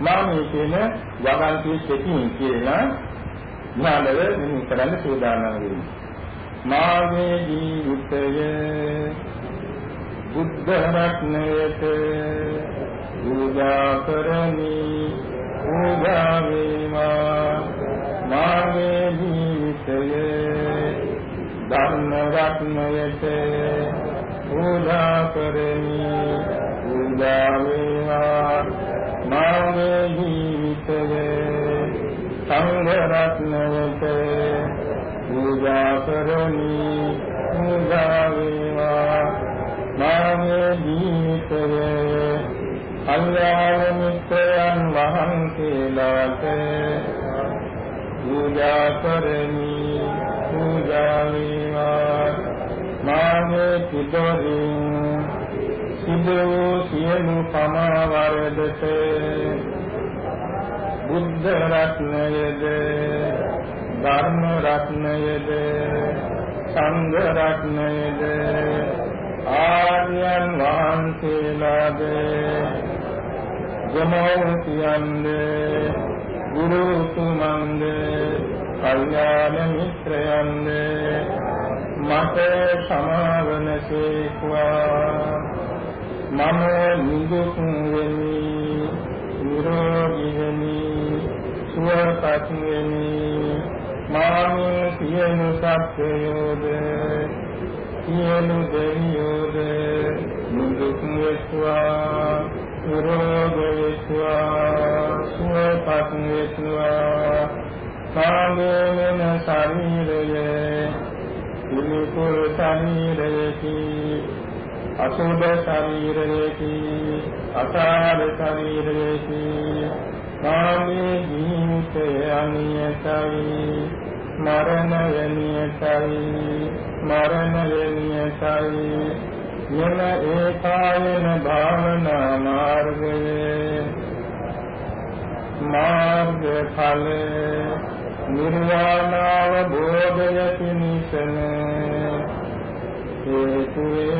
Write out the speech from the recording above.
මා මේ කියන වගන්ති සිටින් කියලා ඥානව මෙහි කරන්න සූදානම් වෙන්නේ. මාගේ ජීවිතය බුද්ධ රත්නයට පූජා කරමි. පූජා වේවා. මාගේ ජීවිතය ධර්ම රත්නයට පූජා කරමි. ජීවිතය කල්යාණ මිත්‍රයන් වහන්සේලාට පූජා කරමි පූජා වේවා. මාගේ පිටරින් සිදු වූ සියලු පමවරදට බුද්ධ රත්නයද ධර්ම රත්නයද සංඝ රත්නයද ආර්යයන් වහන්සේලාද ගමෝතියන්ද ගුරු තුමන්ද කල්යාණ මිත්‍රයන්ද මට සමාවන සේක්වා. මම නිදුක් වෙමි නිරෝගී වෙමි සුවපත් වෙමි. මාමේ සියලු සත්‍යයෝද සියලු දෙවියෝද නිදුක් වෙත්වා නිරෝගීත්වා සුවපත් වෙත්වා සාමේන ශරීරයේ පිළිකුල් ශරීරයේකි අසුභ ශරීරයේකි අසාර ශරීරයේකි කාමේ ජීවිතය අනියතයි. මරණය නියතයි මරණය නියතයි යන ඒකායන භාවනා මාර්ගයේ මාර්ග ඵල නිර්වාණ අවබෝධය පිණිසම හේතු වේ